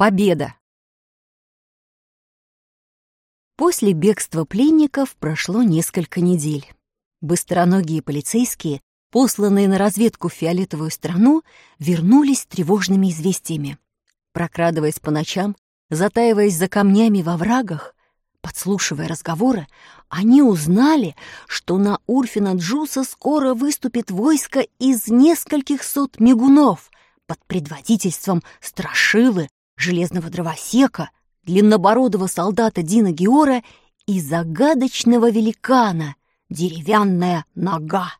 Победа. После бегства пленников прошло несколько недель. Быстроногие полицейские, посланные на разведку в фиолетовую страну, вернулись с тревожными известиями. Прокрадываясь по ночам, затаиваясь за камнями во врагах, подслушивая разговоры, они узнали, что на Урфина Джуса скоро выступит войско из нескольких сот мигунов под предводительством Страшилы, железного дровосека, длиннобородого солдата Дина Геора и загадочного великана «Деревянная нога».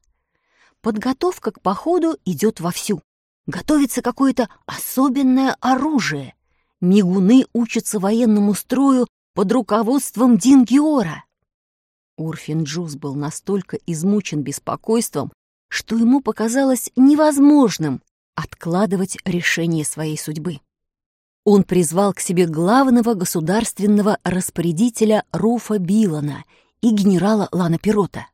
Подготовка к походу идет вовсю. Готовится какое-то особенное оружие. Мигуны учатся военному строю под руководством Дингиора. Урфин Джуз был настолько измучен беспокойством, что ему показалось невозможным откладывать решение своей судьбы он призвал к себе главного государственного распорядителя Руфа Билана и генерала Лана Пирота.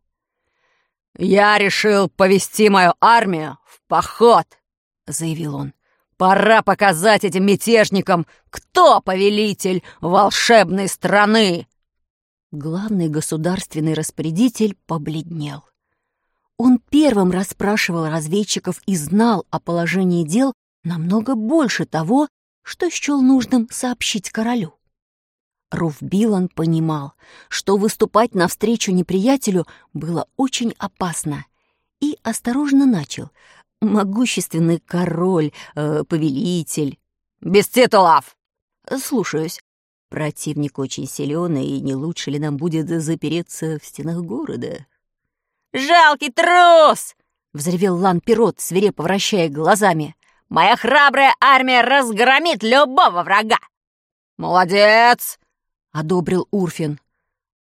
«Я решил повести мою армию в поход», — заявил он. «Пора показать этим мятежникам, кто повелитель волшебной страны!» Главный государственный распорядитель побледнел. Он первым расспрашивал разведчиков и знал о положении дел намного больше того, что счел нужным сообщить королю. Руф Билан понимал, что выступать навстречу неприятелю было очень опасно, и осторожно начал. «Могущественный король, э, повелитель». «Без титулов!» «Слушаюсь. Противник очень силен, и не лучше ли нам будет запереться в стенах города?» «Жалкий трус!» — взревел Лан Пирот, свирепо вращая глазами. Моя храбрая армия разгромит любого врага!» «Молодец!» — одобрил Урфин.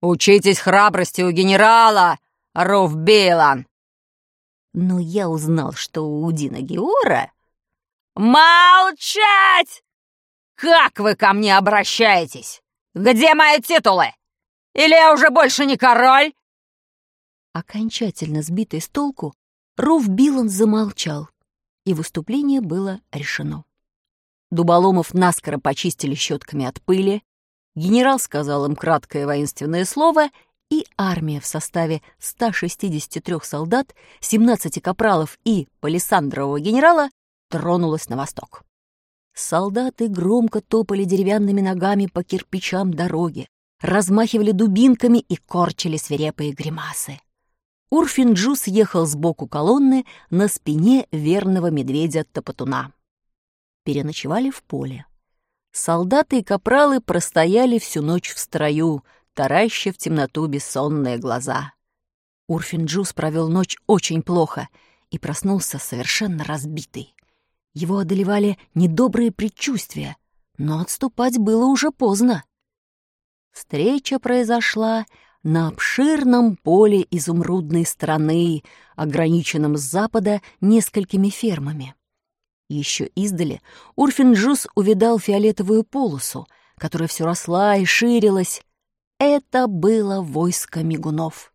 «Учитесь храбрости у генерала, Руф Билан!» Но я узнал, что у Дина Геора... «Молчать! Как вы ко мне обращаетесь? Где мои титулы? Или я уже больше не король?» Окончательно сбитый с толку, Руф Билан замолчал и выступление было решено. Дуболомов наскоро почистили щетками от пыли, генерал сказал им краткое воинственное слово, и армия в составе 163 солдат, 17 капралов и палисандрового генерала тронулась на восток. Солдаты громко топали деревянными ногами по кирпичам дороги, размахивали дубинками и корчили свирепые гримасы. Урфинджу съехал сбоку колонны на спине верного медведя-топотуна. Переночевали в поле. Солдаты и капралы простояли всю ночь в строю, тараща в темноту бессонные глаза. Урфинджус провел ночь очень плохо и проснулся совершенно разбитый. Его одолевали недобрые предчувствия, но отступать было уже поздно. Встреча произошла на обширном поле изумрудной страны, ограниченном с запада несколькими фермами. Еще издали Урфинджус увидал фиолетовую полосу, которая все росла и ширилась. Это было войско мигунов.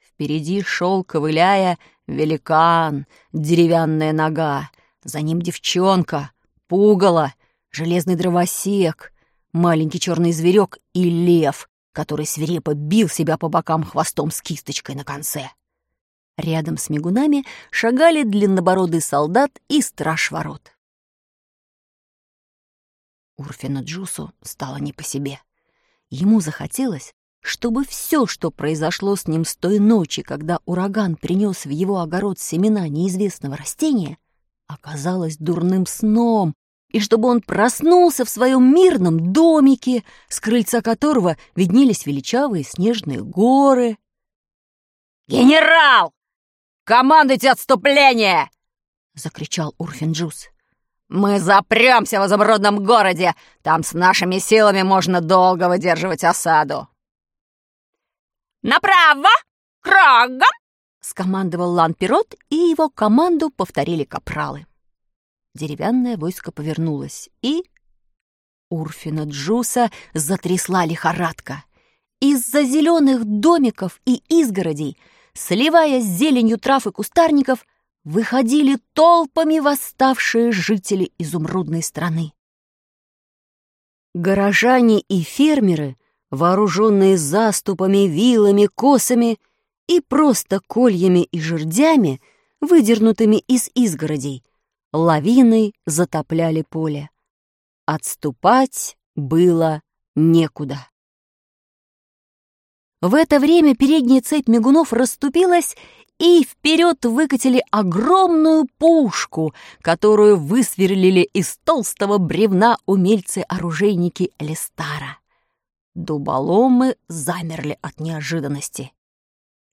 Впереди шел, ковыляя, великан, деревянная нога, за ним девчонка, пугало, железный дровосек, маленький черный зверек и лев, который свирепо бил себя по бокам хвостом с кисточкой на конце. Рядом с мигунами шагали длиннобородый солдат и страж ворот. Урфина Джусу стало не по себе. Ему захотелось, чтобы все, что произошло с ним с той ночи, когда ураган принес в его огород семена неизвестного растения, оказалось дурным сном, и чтобы он проснулся в своем мирном домике, с крыльца которого виднелись величавые снежные горы. «Генерал! Командуйте отступление!» — закричал Урфинджус. «Мы запремся в изумрудном городе! Там с нашими силами можно долго выдерживать осаду!» «Направо! Кругом!» — скомандовал Лан-Пирот, и его команду повторили капралы. Деревянное войско повернулось, и... Урфина Джуса затрясла лихорадка. Из-за зеленых домиков и изгородей, сливаясь с зеленью трав и кустарников, выходили толпами восставшие жители изумрудной страны. Горожане и фермеры, вооруженные заступами, вилами, косами и просто кольями и жердями, выдернутыми из изгородей, лавиной затопляли поле. Отступать было некуда. В это время передняя цепь мигунов расступилась, и вперед выкатили огромную пушку, которую высверлили из толстого бревна умельцы-оружейники Листара. Дуболомы замерли от неожиданности.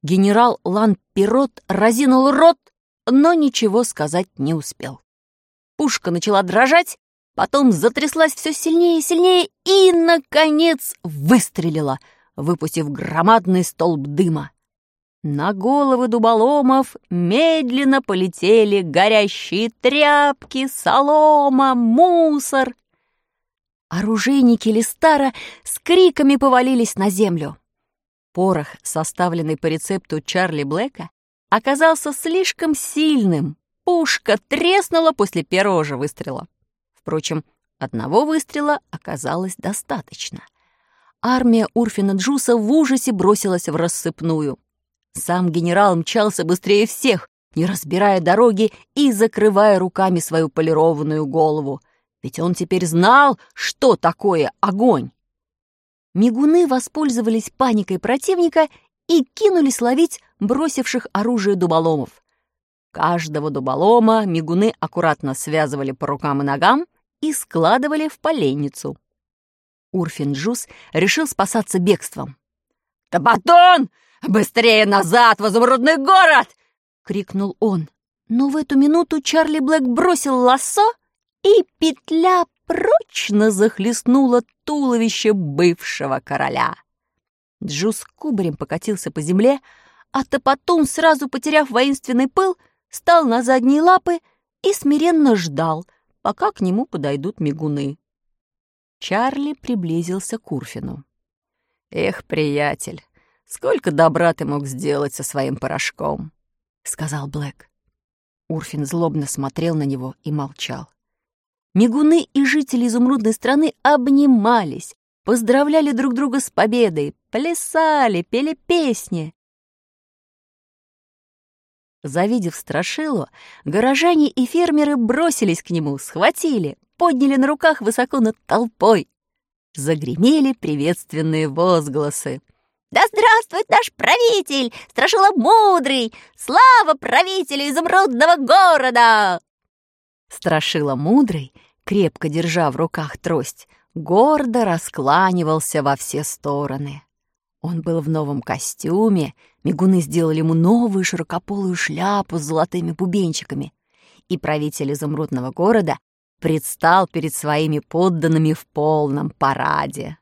Генерал Лан-Пирот разинул рот, но ничего сказать не успел. Пушка начала дрожать, потом затряслась все сильнее и сильнее и, наконец, выстрелила, выпустив громадный столб дыма. На головы дуболомов медленно полетели горящие тряпки, солома, мусор. Оружейники Листара с криками повалились на землю. Порох, составленный по рецепту Чарли Блэка, оказался слишком сильным. Пушка треснула после первого же выстрела. Впрочем, одного выстрела оказалось достаточно. Армия Урфина Джуса в ужасе бросилась в рассыпную. Сам генерал мчался быстрее всех, не разбирая дороги и закрывая руками свою полированную голову. Ведь он теперь знал, что такое огонь. Мигуны воспользовались паникой противника и кинулись ловить бросивших оружие дуболомов. Каждого дуболома мигуны аккуратно связывали по рукам и ногам и складывали в поленницу. Урфин Джус решил спасаться бегством. «Топотун! Быстрее назад, в изумрудный город!» — крикнул он. Но в эту минуту Чарли Блэк бросил лассо, и петля прочно захлестнула туловище бывшего короля. Джус кубарем покатился по земле, а Топотун, сразу потеряв воинственный пыл, стал на задние лапы и смиренно ждал, пока к нему подойдут мигуны. Чарли приблизился к Урфину. «Эх, приятель, сколько добра ты мог сделать со своим порошком!» — сказал Блэк. Урфин злобно смотрел на него и молчал. Мигуны и жители изумрудной страны обнимались, поздравляли друг друга с победой, плясали, пели песни. Завидев Страшилу, горожане и фермеры бросились к нему, схватили, подняли на руках высоко над толпой. Загремели приветственные возгласы. «Да здравствует наш правитель, Страшила Мудрый! Слава правителю изумрудного города!» Страшила Мудрый, крепко держа в руках трость, гордо раскланивался во все стороны. Он был в новом костюме, мигуны сделали ему новую широкополую шляпу с золотыми бубенчиками, и правитель изумрудного города предстал перед своими подданными в полном параде.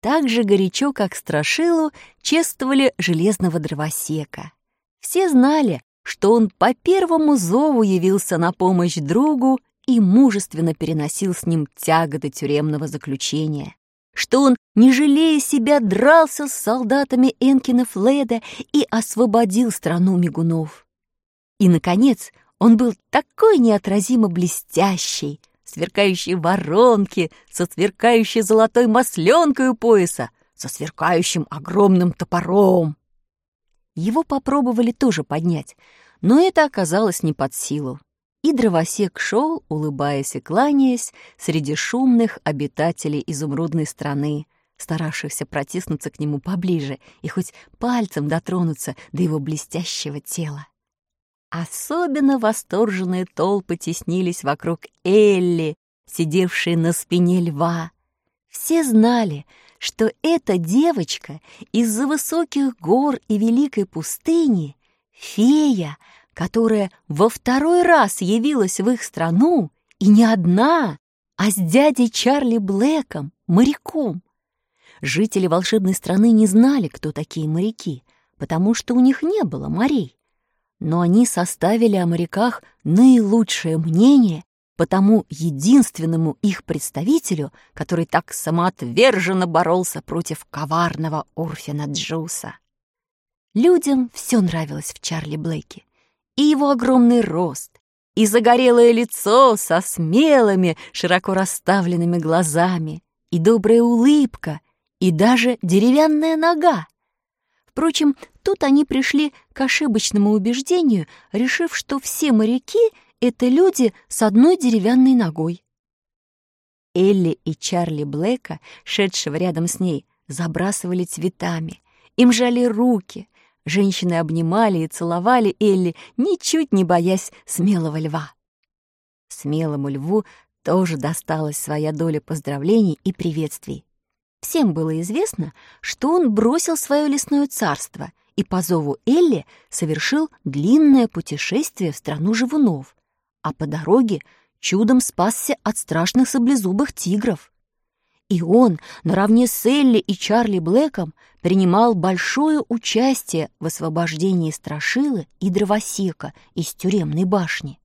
Так же горячо, как Страшилу, чествовали железного дровосека. Все знали, что он по первому зову явился на помощь другу и мужественно переносил с ним тяготы тюремного заключения, что он, не жалея себя, дрался с солдатами Энкина Фледа и освободил страну мигунов. И, наконец, он был такой неотразимо блестящий, сверкающий воронки, со сверкающей золотой масленкой у пояса, со сверкающим огромным топором. Его попробовали тоже поднять, но это оказалось не под силу. И дровосек шел, улыбаясь и кланяясь, среди шумных обитателей изумрудной страны, старавшихся протиснуться к нему поближе и хоть пальцем дотронуться до его блестящего тела. Особенно восторженные толпы теснились вокруг Элли, сидевшей на спине льва. Все знали, что эта девочка из-за высоких гор и великой пустыни — фея, которая во второй раз явилась в их страну, и не одна, а с дядей Чарли Блэком, моряком. Жители волшебной страны не знали, кто такие моряки, потому что у них не было морей. Но они составили о моряках наилучшее мнение по тому единственному их представителю, который так самоотверженно боролся против коварного Орфина Джуса. Людям все нравилось в Чарли Блейке и его огромный рост, и загорелое лицо со смелыми, широко расставленными глазами, и добрая улыбка, и даже деревянная нога. Впрочем, тут они пришли к ошибочному убеждению, решив, что все моряки — это люди с одной деревянной ногой. Элли и Чарли Блэка, шедшего рядом с ней, забрасывали цветами. Им жали руки. Женщины обнимали и целовали Элли, ничуть не боясь смелого льва. Смелому льву тоже досталась своя доля поздравлений и приветствий. Всем было известно, что он бросил свое лесное царство и по зову Элли совершил длинное путешествие в страну живунов, а по дороге чудом спасся от страшных саблезубых тигров. И он, наравне с Элли и Чарли Блэком, принимал большое участие в освобождении Страшилы и Дровосека из тюремной башни.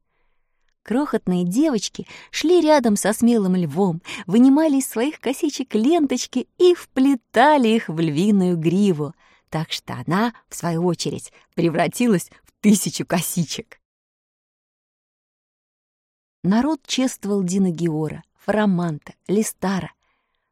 Крохотные девочки шли рядом со смелым львом, вынимали из своих косичек ленточки и вплетали их в львиную гриву, так что она, в свою очередь, превратилась в тысячу косичек. Народ чествовал Дина Геора, Фараманта, Листара.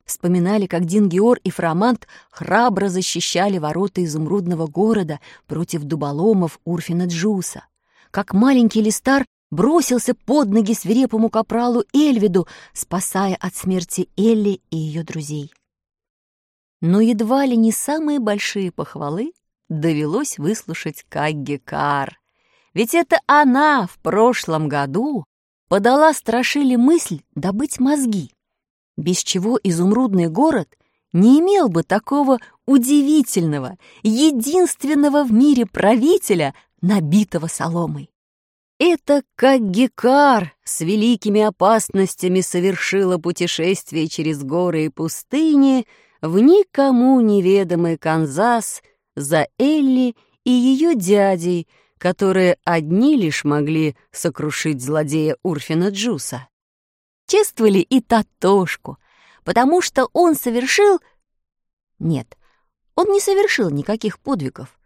Вспоминали, как Дин Геор и Фарамант храбро защищали ворота изумрудного города против дуболомов Урфина Джуса, как маленький Листар бросился под ноги свирепому капралу Эльвиду, спасая от смерти Элли и ее друзей. Но едва ли не самые большие похвалы довелось выслушать Кагге Кар. Ведь это она в прошлом году подала Страшиле мысль добыть мозги, без чего изумрудный город не имел бы такого удивительного, единственного в мире правителя, набитого соломой. Это как Гекар с великими опасностями совершила путешествие через горы и пустыни в никому неведомый Канзас за Элли и ее дядей, которые одни лишь могли сокрушить злодея Урфина Джуса. Чествовали и Татошку, потому что он совершил... Нет, он не совершил никаких подвигов,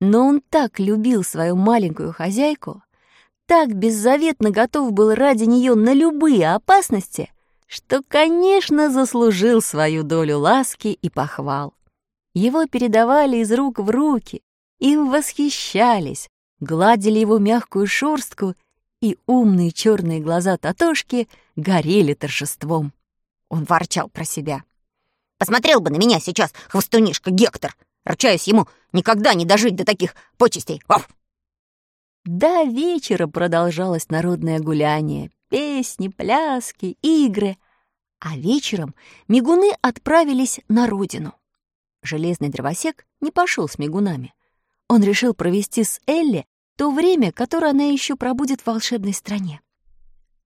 но он так любил свою маленькую хозяйку, так беззаветно готов был ради нее на любые опасности, что, конечно, заслужил свою долю ласки и похвал. Его передавали из рук в руки, им восхищались, гладили его мягкую шорстку, и умные черные глаза Татошки горели торжеством. Он ворчал про себя. «Посмотрел бы на меня сейчас, хвостунишка Гектор! Ручаюсь ему никогда не дожить до таких почестей! Ваф!» До вечера продолжалось народное гуляние, песни, пляски, игры. А вечером мигуны отправились на родину. Железный дровосек не пошел с мигунами. Он решил провести с Элли то время, которое она еще пробудет в волшебной стране.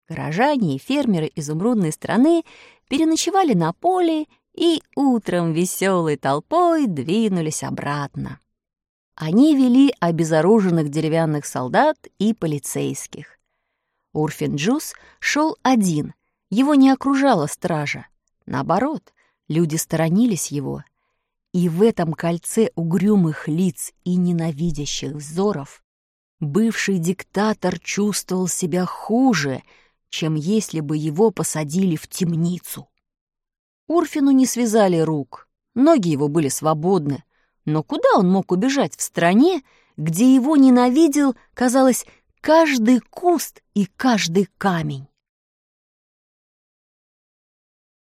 Горожане и фермеры изумрудной страны переночевали на поле и утром веселой толпой двинулись обратно. Они вели обезоруженных деревянных солдат и полицейских. Урфин Джус шел один, его не окружала стража. Наоборот, люди сторонились его. И в этом кольце угрюмых лиц и ненавидящих взоров бывший диктатор чувствовал себя хуже, чем если бы его посадили в темницу. Урфину не связали рук, ноги его были свободны, но куда он мог убежать в стране, где его ненавидел, казалось, каждый куст и каждый камень?